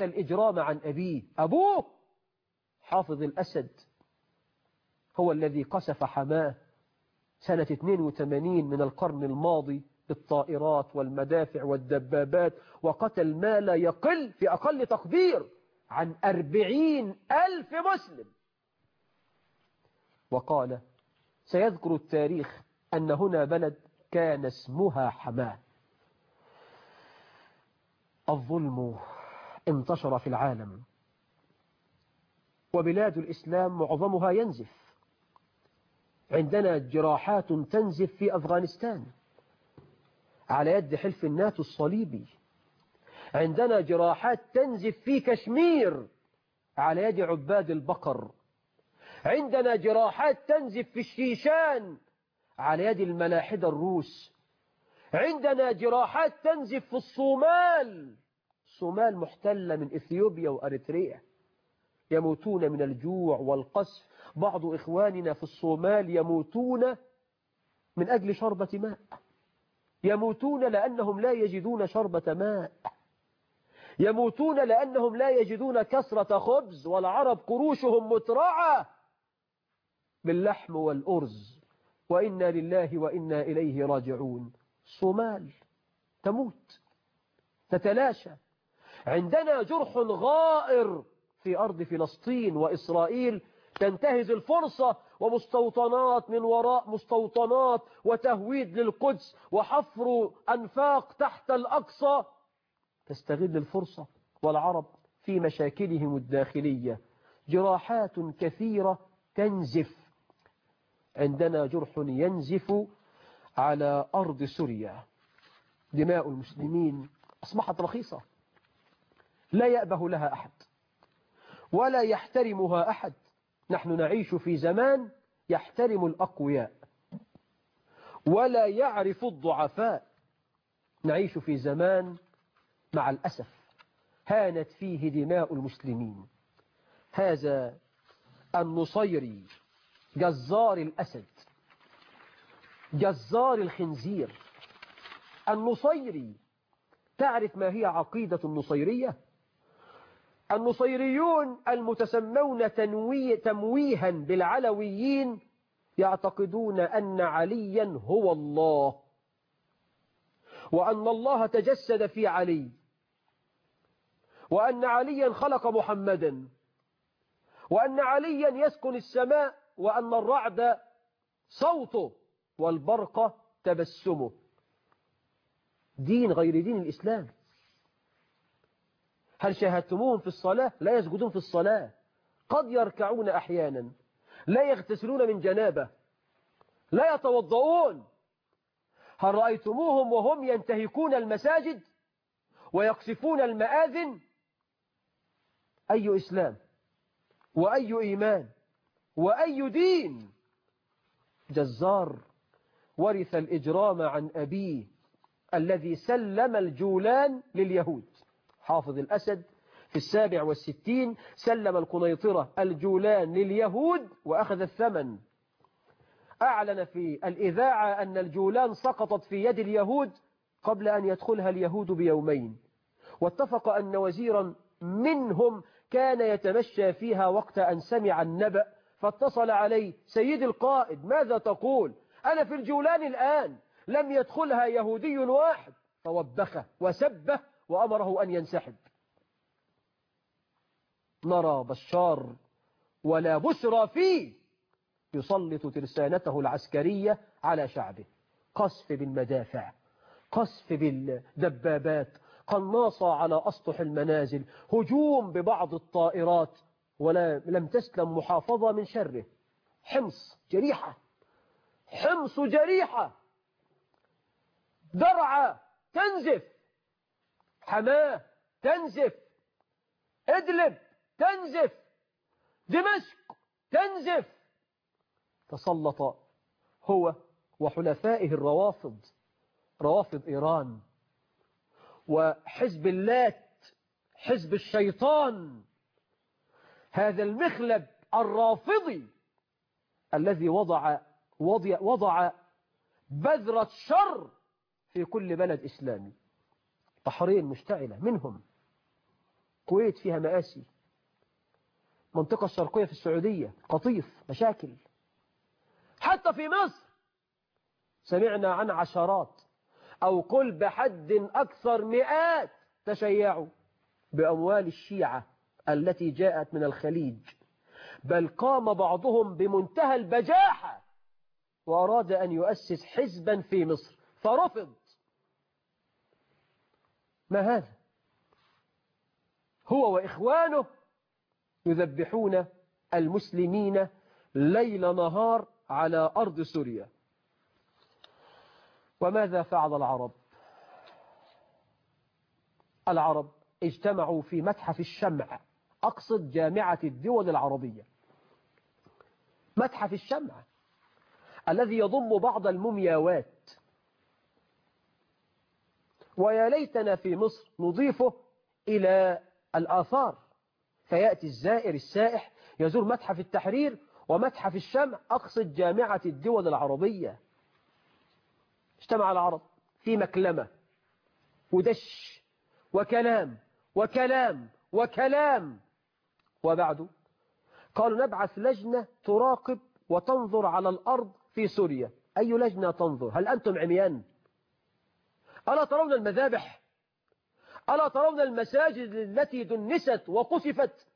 الإجرام عن أبيه. أبوه حافظ الأسد. هو الذي قسف حماة سنة 82 من القرن الماضي بالطائرات والمدافع والدبابات وقتل ما لا يقل في أقل تقدير عن أربعين ألف مسلم. وقال سيذكر التاريخ أن هنا بلد كان اسمها حماة. الظلم انتشر في العالم. وبلاد الإسلام معظمها ينزف. عندنا جراحات تنزف في أفغانستان. على يد حلف الناتو الصليبي. عندنا جراحات تنزف في كشمير. على يد عباد البقر. عندنا جراحات تنزف في الشيشان. على يد الملاحدة الروس. عندنا جراحات تنزف في الصومال. الصومال محتلة من إثيوبيا وأريتريا يموتون من الجوع والقصف. بعض إخواننا في الصومال يموتون من أجل شربة ماء. يموتون لأنهم لا يجدون شربة ماء. يموتون لأنهم لا يجدون كسرة خبز والعرب قروشهم مترعة باللحم والأرز. وإنا لله وإنا إليه راجعون. صومال تموت تتلاشى. عندنا جرح غائر في أرض فلسطين وإسرائيل. تنتهز الفرصة ومستوطنات من وراء مستوطنات وتهويد للقدس وحفر أنفاق تحت الأقصى. تستغل الفرصة والعرب في مشاكلهم الداخلية. جراحات كثيرة تنزف. عندنا جرح ينزف على أرض سوريا. دماء المسلمين أصبحت رخيصة. لا يأبه لها أحد ولا يحترمها أحد. نحن نعيش في زمان يحترم الأقوياء ولا يعرف الضعفاء. نعيش في زمان مع الأسف هانت فيه دماء المسلمين. هذا النصيري جزار الأسد جزار الخنزير. النصيري تعرف ما هي عقيدة النصيرية؟ النصيريون المتسمون تنوي تمويها بالعلويين يعتقدون أن عليا هو الله وأن الله تجسد في علي وأن عليا خلق محمدا وأن عليا يسكن السماء وأن الرعد صوته والبرق تبسمه. دين غير دين الإسلام. هل شاهدتموهم في الصلاة؟ لا يسجدون في الصلاة. قد يركعون أحيانا لا يغتسلون من جنابة لا يتوضؤون. هل رأيتموهم وهم ينتهكون المساجد ويقصفون المآذن؟ أي إسلام؟ وأي إيمان؟ وأي دين؟ جزار ورث الإجرام عن أبيه الذي سلم الجولان لليهود. حافظ الأسد في السابع والستين سلم القنيطرة الجولان لليهود وأخذ الثمن. أعلن في الإذاعة أن الجولان سقطت في يد اليهود قبل أن يدخلها اليهود بيومين. واتفق أن وزيرا منهم كان يتمشى فيها وقت أن سمع النبأ فاتصل عليه سيد القائد. ماذا تقول؟ أنا في الجولان الآن لم يدخلها يهودي واحد. فوبخه وسبه وأمره أن ينسحب. نرى بشار ولا بشرى فيه يسلط ترسانته العسكرية على شعبه. قصف بالمدافع قصف بالدبابات قناصة على أسطح المنازل هجوم ببعض الطائرات ولا لم تسلم محافظة من شره. حمص جريحة حمص جريحة. درعا تنزف. حماة تنزف. ادلب تنزف. دمشق تنزف. تسلط هو وحلفائه الروافض روافض إيران. وحزب اللات حزب الشيطان. هذا المخلب الرافضي الذي وضع وضع, وضع بذرة شر في كل بلد إسلامي. بحرين مشتعلة منهم. الكويت فيها مآسي. منطقة الشرقية في السعودية قطيف مشاكل. حتى في مصر سمعنا عن عشرات أو قل بحد أكثر مئات تشيعوا بأموال الشيعة التي جاءت من الخليج. بل قام بعضهم بمنتهى البجاحة وأراد أن يؤسس حزبا في مصر فرفض. ما هذا؟ هو وإخوانه يذبحون المسلمين ليل نهار على أرض سوريا. وماذا فعل العرب؟ العرب اجتمعوا في متحف الشمع أقصد جامعة الدول العربية. متحف الشمع الذي يضم بعض المومياوات. ويا ليتنا في مصر نضيفه إلى الآثار. فيأتي الزائر السائح يزور متحف التحرير ومتحف الشمع أقصد جامعة الدول العربية. اجتمع العرب في مكلمة ودش وكلام وكلام وكلام. وبعده قالوا نبعث لجنة تراقب وتنظر على الأرض في سوريا. أي لجنة تنظر؟ هل أنتم عميان؟ ألا ترون المذابح؟ ألا ترون المساجد التي دنست وقصفت؟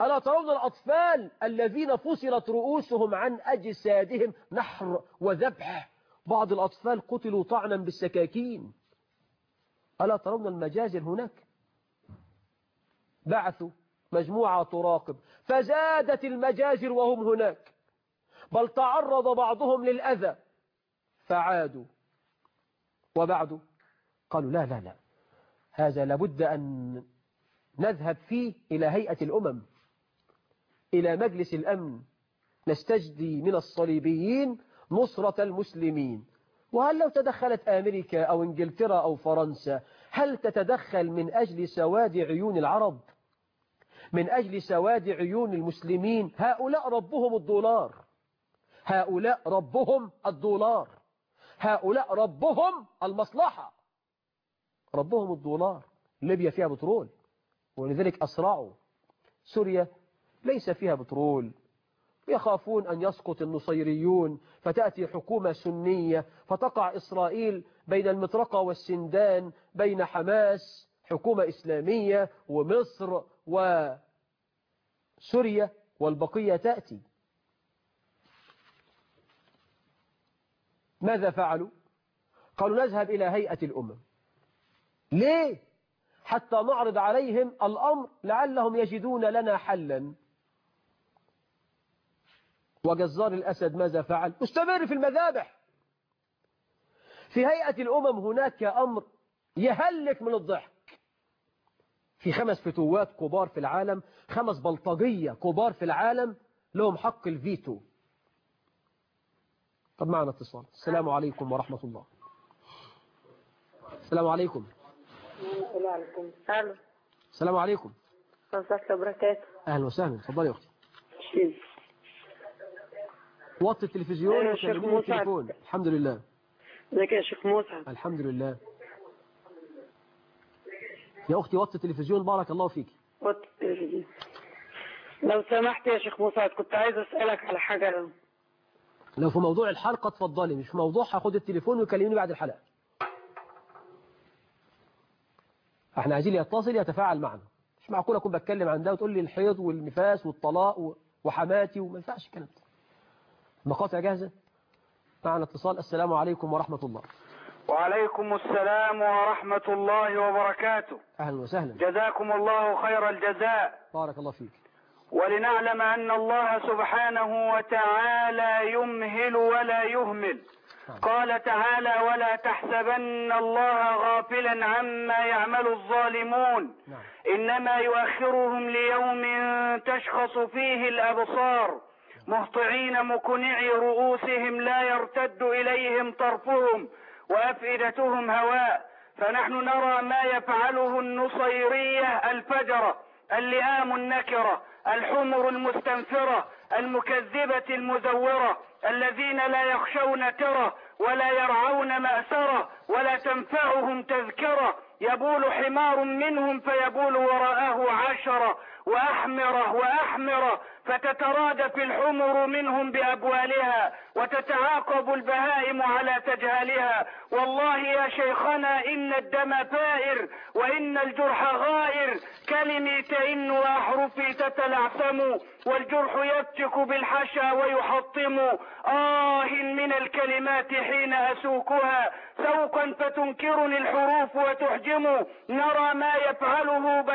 ألا ترون الأطفال الذين فصلت رؤوسهم عن أجسادهم نحر وذبح؟ بعض الأطفال قتلوا طعنا بالسكاكين. ألا ترون المجازر هناك؟ بعثوا مجموعة تراقب. فزادت المجازر وهم هناك. بل تعرض بعضهم للأذى. فعادوا. وبعد قالوا لا لا لا. هذا لابد أن نذهب فيه إلى هيئة الأمم إلى مجلس الأمن نستجدي من الصليبيين نصرة المسلمين. وهل لو تدخلت أمريكا أو إنجلترا أو فرنسا هل تتدخل من أجل سواد عيون العرب؟ من أجل سواد عيون المسلمين؟ هؤلاء ربهم الدولار. هؤلاء ربهم الدولار. هؤلاء ربهم المصلحة. ربهم الدولار. ليبيا فيها بترول. ولذلك أسرعوا. سوريا ليس فيها بترول. يخافون أن يسقط النصيريون. فتأتي حكومة سنية فتقع إسرائيل بين المطرقة والسندان بين حماس حكومة إسلامية ومصر وسوريا والبقية تأتي. ماذا فعلوا؟ قالوا نذهب إلى هيئة الأمم. ليه؟ حتى نعرض عليهم الأمر لعلهم يجدون لنا حلا. وجزار الأسد ماذا فعل؟ استمر في المذابح. في هيئة الأمم هناك أمر يهلك من الضحك. في خمس فتوات كبار في العالم خمس بلطجية كبار في العالم لهم حق الفيتو. طب معنا اتصال. السلام عليكم ورحمة الله. السلام عليكم. السلام. عليكم ألو السلام عليكم. ازيك وبركاته أهلا وسهلا. اتفضلي يا أختي. شيل. وطي التلفزيون موسى. التليفون. الحمد لله. ازيك يا شيخ موسى الحمد لله. يا أختي وطي التلفزيون بارك الله فيك. وطي التلفزيون. لو سمحت يا شيخ موسى كنت عايز أسألك على حاجة. لو في موضوع الحلقة اتفضلي مش في موضوع هاخد التليفون ويكلمني بعد الحلقة. إحنا عايزين يتصل يتفاعل معنا. مش معقول أكون بتكلم عن ده وتقول لي الحيض والنفاس والطلاق وحماتي وما ينفعش الكلام ده. المقاطع جاهزة؟ معنا اتصال. السلام عليكم ورحمة الله. وعليكم السلام ورحمة الله وبركاته. أهلا وسهلا. جزاكم الله خير الجزاء. بارك الله فيك. ولنعلم أن الله سبحانه وتعالى يمهل ولا يهمل. قال تعالى ولا تحسبن الله غافلا عما يعمل الظالمون. نعم. إنما يؤخرهم ليوم تشخص فيه الأبصار. مهطعين مقنعي رؤوسهم لا يرتد إليهم طرفهم وأفئدتهم هواء. فنحن نرى ما يفعله النصيرية الفجرة اللئام النكرة. الحمر المستنفرة المكذبة المزورة الذين لا يخشون ترى ولا يرعون مأسرة ولا تنفعهم تذكرة. يبول حمار منهم فيبول وراءه عشرة. وأحمرة وأحمرة فتترادف الحمر منهم بأبوالها وتتعاقب البهائم على تجهالها والله يا شيخنا إن الدم ثائر وإن الجرح غائر. كلمي تئن وأحرفي تتلعثم والجرح يفتك بالحشا ويحطم. آه من الكلمات حين أسوقها سوقا فتنكرني الحروف وتحجم. نرى ما يفعله